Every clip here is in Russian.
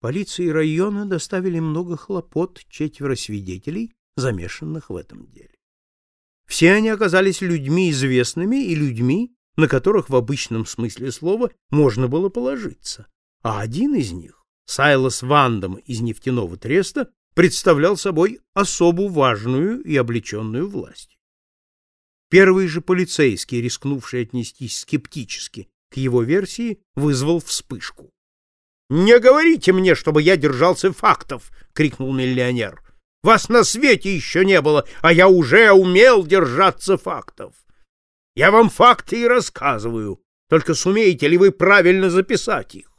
Полиции района доставили много хлопот четверо свидетелей, замешанных в этом деле. Все они оказались людьми известными и людьми, на которых в обычном смысле слова можно было положиться. А один из них, Сайлас Вандам из нефтяного треста, представлял собой особу важную и облеченную власть. Первый же полицейский, рискнувший отнестись скептически к его версии, вызвал вспышку. «Не говорите мне, чтобы я держался фактов!» — крикнул миллионер. «Вас на свете еще не было, а я уже умел держаться фактов. Я вам факты и рассказываю, только сумеете ли вы правильно записать их?»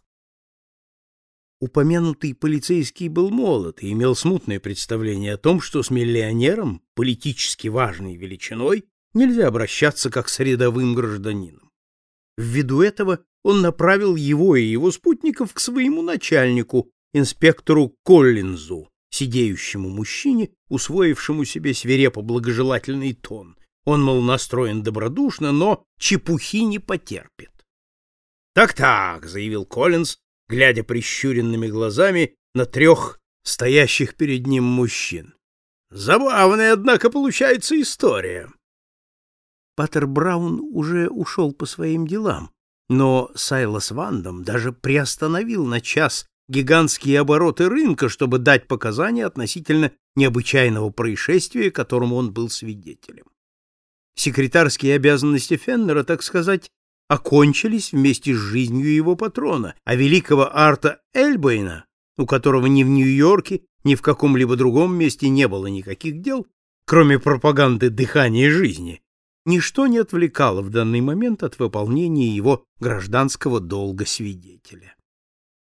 Упомянутый полицейский был молод и имел смутное представление о том, что с миллионером, политически важной величиной, нельзя обращаться как с рядовым гражданином. Ввиду этого он направил его и его спутников к своему начальнику, инспектору Коллинзу, сидеющему мужчине, усвоившему себе свирепо благожелательный тон. Он, мол, настроен добродушно, но чепухи не потерпит. «Так-так», — заявил Коллинз, глядя прищуренными глазами на трех стоящих перед ним мужчин. «Забавная, однако, получается история». Паттер Браун уже ушел по своим делам, но Сайлас Вандом даже приостановил на час гигантские обороты рынка, чтобы дать показания относительно необычайного происшествия, которому он был свидетелем. Секретарские обязанности Феннера, так сказать, окончились вместе с жизнью его патрона, а великого Арта Эльбейна, у которого ни в Нью-Йорке, ни в каком-либо другом месте не было никаких дел, кроме пропаганды дыхания жизни, ничто не отвлекало в данный момент от выполнения его гражданского долга свидетеля.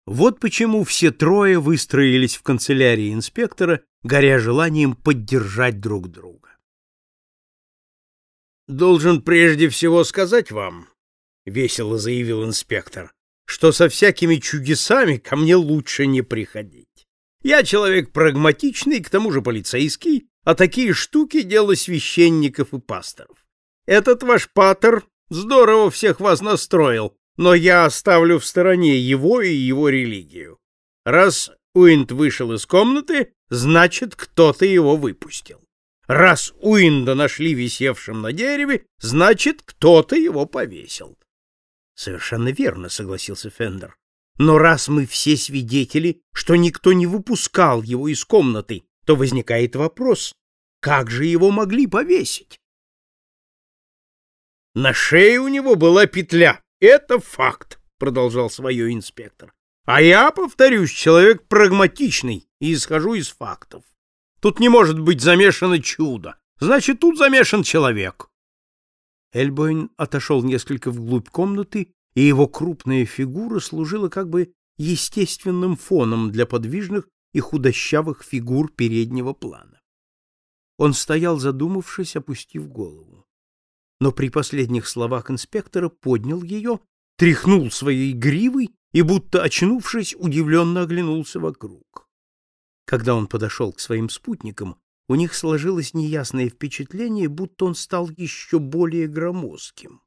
Вот почему все трое выстроились в канцелярии инспектора, горя желанием поддержать друг друга. «Должен прежде всего сказать вам», — весело заявил инспектор, «что со всякими чудесами ко мне лучше не приходить. Я человек прагматичный, к тому же полицейский, а такие штуки — дело священников и пасторов. Этот ваш патер здорово всех вас настроил, но я оставлю в стороне его и его религию. Раз Уинд вышел из комнаты, значит, кто-то его выпустил. Раз Уинда нашли висевшим на дереве, значит, кто-то его повесил. Совершенно верно, согласился Фендер. Но раз мы все свидетели, что никто не выпускал его из комнаты, то возникает вопрос, как же его могли повесить? На шее у него была петля. Это факт, продолжал свое инспектор. А я, повторюсь, человек прагматичный и исхожу из фактов. Тут не может быть замешано чудо. Значит, тут замешан человек. Эльбойн отошел несколько вглубь комнаты, и его крупная фигура служила как бы естественным фоном для подвижных и худощавых фигур переднего плана. Он стоял, задумавшись, опустив голову но при последних словах инспектора поднял ее, тряхнул своей гривой и, будто очнувшись, удивленно оглянулся вокруг. Когда он подошел к своим спутникам, у них сложилось неясное впечатление, будто он стал еще более громоздким.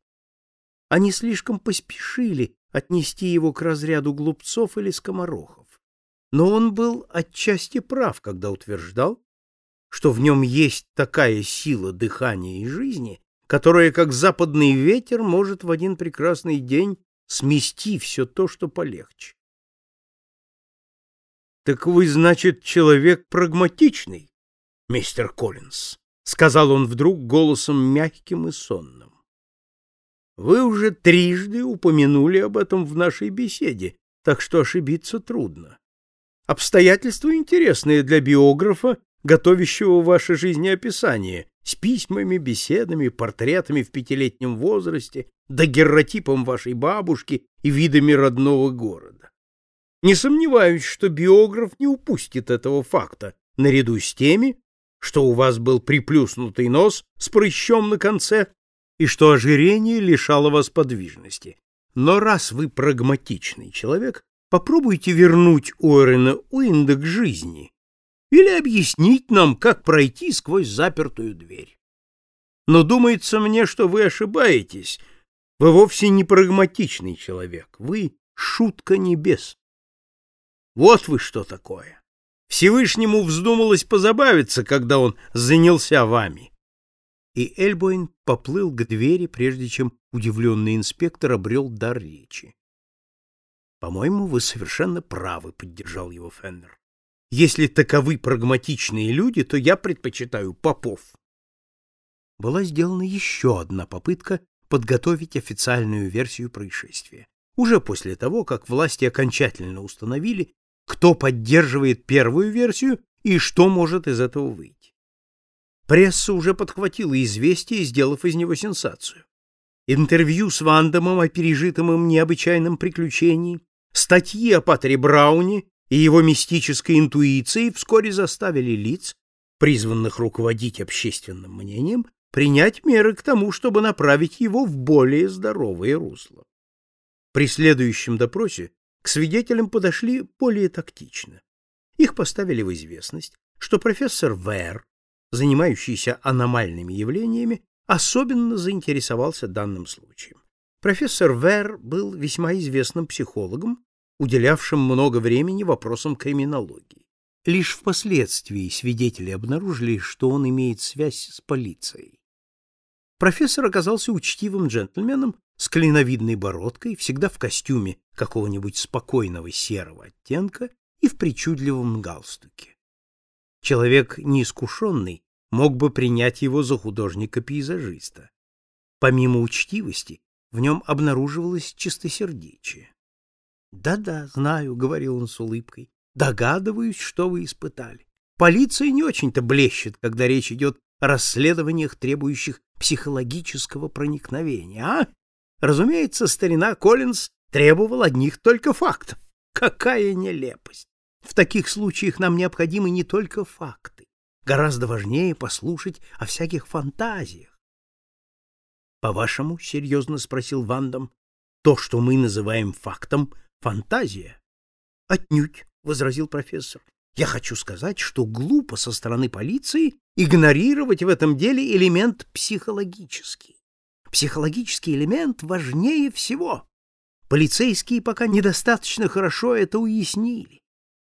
Они слишком поспешили отнести его к разряду глупцов или скоморохов. Но он был отчасти прав, когда утверждал, что в нем есть такая сила дыхания и жизни, которая, как западный ветер, может в один прекрасный день смести все то, что полегче. — Так вы, значит, человек прагматичный, мистер Коллинз, — сказал он вдруг голосом мягким и сонным. — Вы уже трижды упомянули об этом в нашей беседе, так что ошибиться трудно. Обстоятельства интересные для биографа, готовящего ваше жизнеописание, с письмами, беседами, портретами в пятилетнем возрасте, дагерротипом вашей бабушки и видами родного города. Не сомневаюсь, что биограф не упустит этого факта, наряду с теми, что у вас был приплюснутый нос с прыщом на конце и что ожирение лишало вас подвижности. Но раз вы прагматичный человек, попробуйте вернуть Уоррена Уинда к жизни или объяснить нам, как пройти сквозь запертую дверь. Но думается мне, что вы ошибаетесь. Вы вовсе не прагматичный человек, вы шутка небес. Вот вы что такое. Всевышнему вздумалось позабавиться, когда он занялся вами. И Эльбоин поплыл к двери, прежде чем удивленный инспектор обрел дар речи. По-моему, вы совершенно правы, поддержал его Феннер. Если таковы прагматичные люди, то я предпочитаю попов. Была сделана еще одна попытка подготовить официальную версию происшествия. Уже после того, как власти окончательно установили, кто поддерживает первую версию и что может из этого выйти. Пресса уже подхватила известие, сделав из него сенсацию. Интервью с Вандомом о пережитом им необычайном приключении, статьи о Патре Брауне и его мистической интуиции вскоре заставили лиц, призванных руководить общественным мнением, принять меры к тому, чтобы направить его в более здоровое русло. При следующем допросе к свидетелям подошли более тактично. Их поставили в известность, что профессор Вэр, занимающийся аномальными явлениями, особенно заинтересовался данным случаем. Профессор Вэр был весьма известным психологом, уделявшим много времени вопросам криминологии. Лишь впоследствии свидетели обнаружили, что он имеет связь с полицией. Профессор оказался учтивым джентльменом с клиновидной бородкой, всегда в костюме какого-нибудь спокойного серого оттенка и в причудливом галстуке. Человек неискушенный мог бы принять его за художника-пейзажиста. Помимо учтивости, в нем обнаруживалось чистосердечие. «Да-да, знаю», — говорил он с улыбкой, — «догадываюсь, что вы испытали. Полиция не очень-то блещет, когда речь идет о расследованиях, требующих психологического проникновения, а? Разумеется, старина Коллинз требовал одних только фактов. Какая нелепость! В таких случаях нам необходимы не только факты. Гораздо важнее послушать о всяких фантазиях. По-вашему, серьезно спросил Вандам, то, что мы называем фактом, фантазия? Отнюдь, возразил профессор. Я хочу сказать, что глупо со стороны полиции игнорировать в этом деле элемент психологический. Психологический элемент важнее всего. Полицейские пока недостаточно хорошо это уяснили.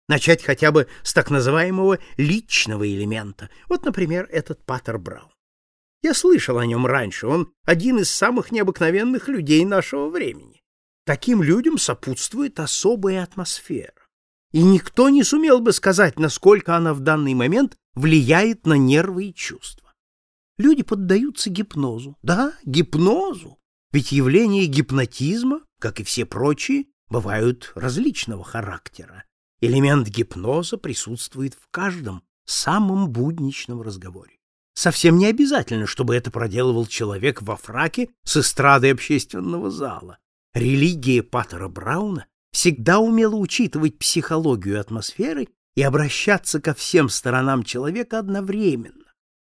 Начать хотя бы с так называемого личного элемента. Вот, например, этот Паттер Браун. Я слышал о нем раньше, он один из самых необыкновенных людей нашего времени. Таким людям сопутствует особая атмосфера. И никто не сумел бы сказать, насколько она в данный момент влияет на нервы и чувства. Люди поддаются гипнозу. Да, гипнозу. Ведь явления гипнотизма, как и все прочие, бывают различного характера. Элемент гипноза присутствует в каждом самом будничном разговоре. Совсем не обязательно, чтобы это проделывал человек во фраке с эстрады общественного зала. Религия Паттера Брауна всегда умела учитывать психологию атмосферы и обращаться ко всем сторонам человека одновременно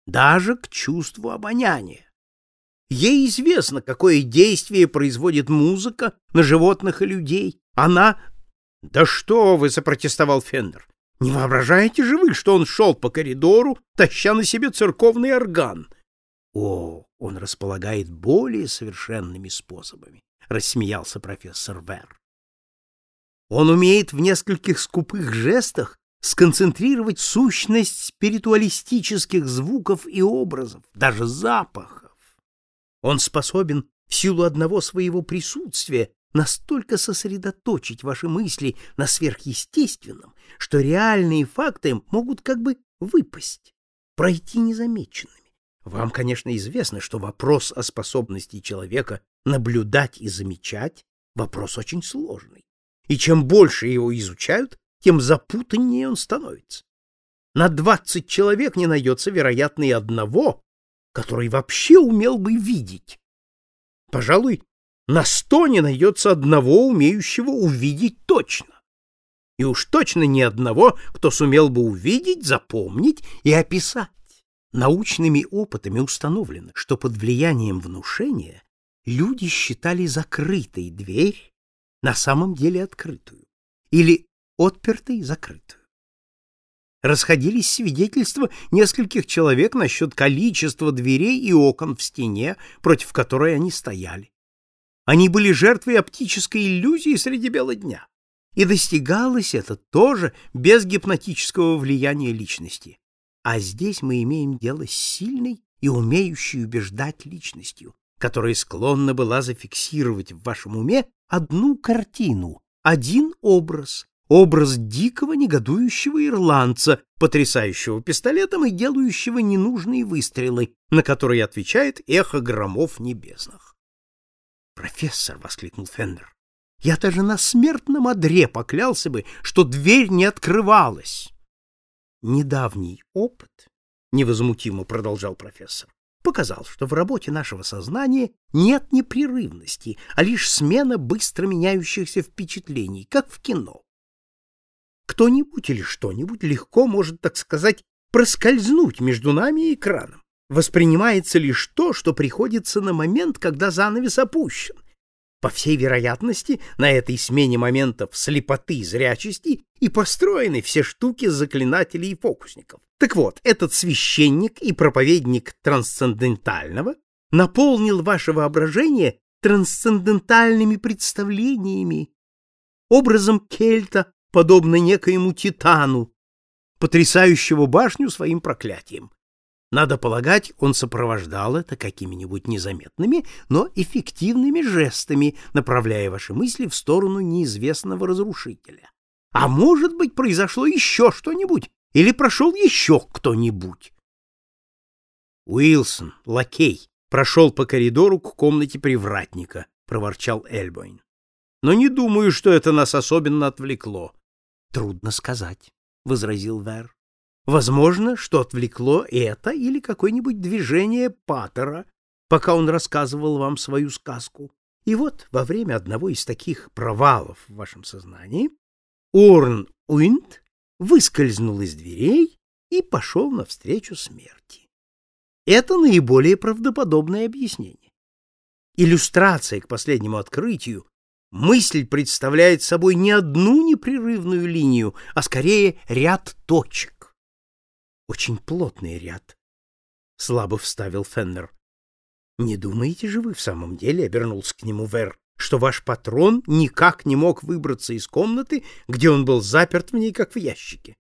даже к чувству обоняния. Ей известно, какое действие производит музыка на животных и людей. Она... — Да что вы, — запротестовал Фендер. — Не воображаете же вы, что он шел по коридору, таща на себе церковный орган? — О, он располагает более совершенными способами, — рассмеялся профессор Вер. Он умеет в нескольких скупых жестах сконцентрировать сущность спиритуалистических звуков и образов, даже запахов. Он способен в силу одного своего присутствия настолько сосредоточить ваши мысли на сверхъестественном, что реальные факты могут как бы выпасть, пройти незамеченными. Вам, конечно, известно, что вопрос о способности человека наблюдать и замечать — вопрос очень сложный. И чем больше его изучают, тем запутаннее он становится. На двадцать человек не найдется, вероятно, и одного, который вообще умел бы видеть. Пожалуй, на сто не найдется одного, умеющего увидеть точно. И уж точно ни одного, кто сумел бы увидеть, запомнить и описать. Научными опытами установлено, что под влиянием внушения люди считали закрытой дверь на самом деле открытую, или отпертой закрытую. Расходились свидетельства нескольких человек насчет количества дверей и окон в стене, против которой они стояли. Они были жертвой оптической иллюзии среди бела дня. И достигалось это тоже без гипнотического влияния личности. А здесь мы имеем дело с сильной и умеющей убеждать личностью, которая склонна была зафиксировать в вашем уме одну картину, один образ, образ дикого негодующего ирландца, потрясающего пистолетом и делающего ненужные выстрелы, на которые отвечает эхо громов небесных. «Профессор!» — воскликнул Фендер. «Я даже на смертном одре поклялся бы, что дверь не открывалась!» «Недавний опыт», — невозмутимо продолжал профессор, показал, что в работе нашего сознания нет непрерывности, а лишь смена быстро меняющихся впечатлений, как в кино. Кто-нибудь или что-нибудь легко может, так сказать, проскользнуть между нами и экраном. Воспринимается лишь то, что приходится на момент, когда занавес опущен. По всей вероятности, на этой смене моментов слепоты и зрячести и построены все штуки заклинателей и фокусников. Так вот, этот священник и проповедник трансцендентального наполнил ваше воображение трансцендентальными представлениями, образом кельта, подобно некоему титану, потрясающего башню своим проклятием. Надо полагать, он сопровождал это какими-нибудь незаметными, но эффективными жестами, направляя ваши мысли в сторону неизвестного разрушителя. А может быть, произошло еще что-нибудь, или прошел еще кто-нибудь. Уилсон, лакей, прошел по коридору к комнате привратника, проворчал Эльбойн. Но не думаю, что это нас особенно отвлекло. Трудно сказать, возразил Вер. Возможно, что отвлекло это или какое-нибудь движение Паттера, пока он рассказывал вам свою сказку. И вот во время одного из таких провалов в вашем сознании Орн Уинт выскользнул из дверей и пошел навстречу смерти. Это наиболее правдоподобное объяснение. Иллюстрация к последнему открытию мысль представляет собой не одну непрерывную линию, а скорее ряд точек. Очень плотный ряд. Слабо вставил Феннер. Не думаете же вы в самом деле, обернулся к нему Вер, что ваш патрон никак не мог выбраться из комнаты, где он был заперт в ней, как в ящике?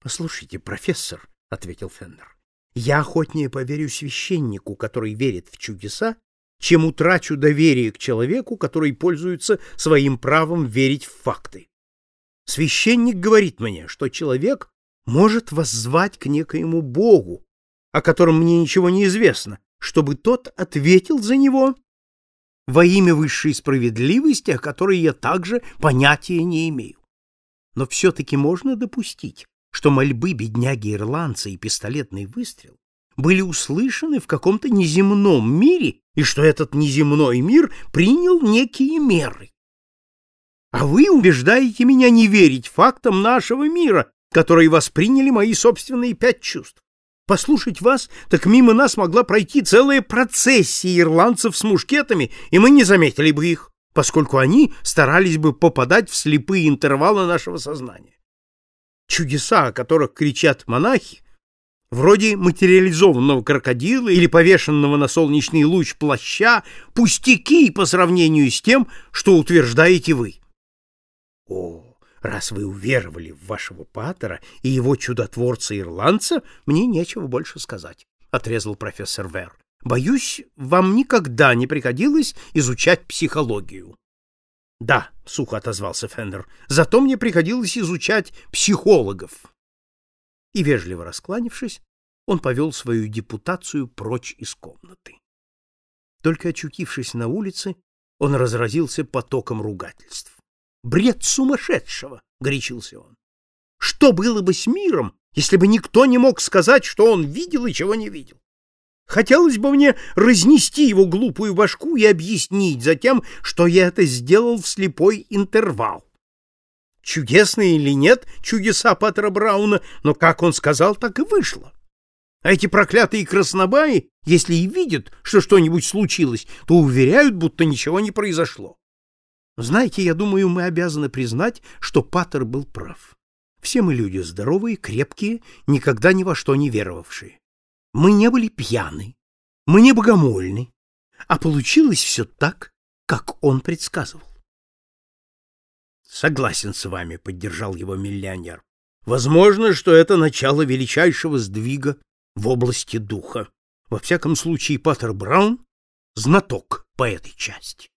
Послушайте, профессор, ответил Феннер. Я охотнее поверю священнику, который верит в чудеса, чем утрачу доверие к человеку, который пользуется своим правом верить в факты. Священник говорит мне, что человек может воззвать к некоему Богу, о котором мне ничего не известно, чтобы тот ответил за него во имя высшей справедливости, о которой я также понятия не имею. Но все-таки можно допустить, что мольбы бедняги-ирландца и пистолетный выстрел были услышаны в каком-то неземном мире, и что этот неземной мир принял некие меры. А вы убеждаете меня не верить фактам нашего мира, которые восприняли мои собственные пять чувств. Послушать вас, так мимо нас могла пройти целая процессия ирландцев с мушкетами, и мы не заметили бы их, поскольку они старались бы попадать в слепые интервалы нашего сознания. Чудеса, о которых кричат монахи, вроде материализованного крокодила или повешенного на солнечный луч плаща, пустяки по сравнению с тем, что утверждаете вы. О, Раз вы уверовали в вашего патера и его чудотворца-ирландца, мне нечего больше сказать, — отрезал профессор Вер. Боюсь, вам никогда не приходилось изучать психологию. — Да, — сухо отозвался Фендер, — зато мне приходилось изучать психологов. И, вежливо раскланившись, он повел свою депутацию прочь из комнаты. Только очутившись на улице, он разразился потоком ругательств. Бред сумасшедшего, горячился он. Что было бы с миром, если бы никто не мог сказать, что он видел и чего не видел? Хотелось бы мне разнести его глупую башку и объяснить затем, что я это сделал в слепой интервал. Чудесные или нет чудеса Патра Брауна, но как он сказал, так и вышло. А эти проклятые краснобаи, если и видят, что что-нибудь случилось, то уверяют, будто ничего не произошло. Знаете, я думаю, мы обязаны признать, что Паттер был прав. Все мы люди здоровые, крепкие, никогда ни во что не веровавшие. Мы не были пьяны, мы не богомольны, а получилось все так, как он предсказывал. Согласен с вами, поддержал его миллионер. Возможно, что это начало величайшего сдвига в области духа. Во всяком случае, Паттер Браун знаток по этой части.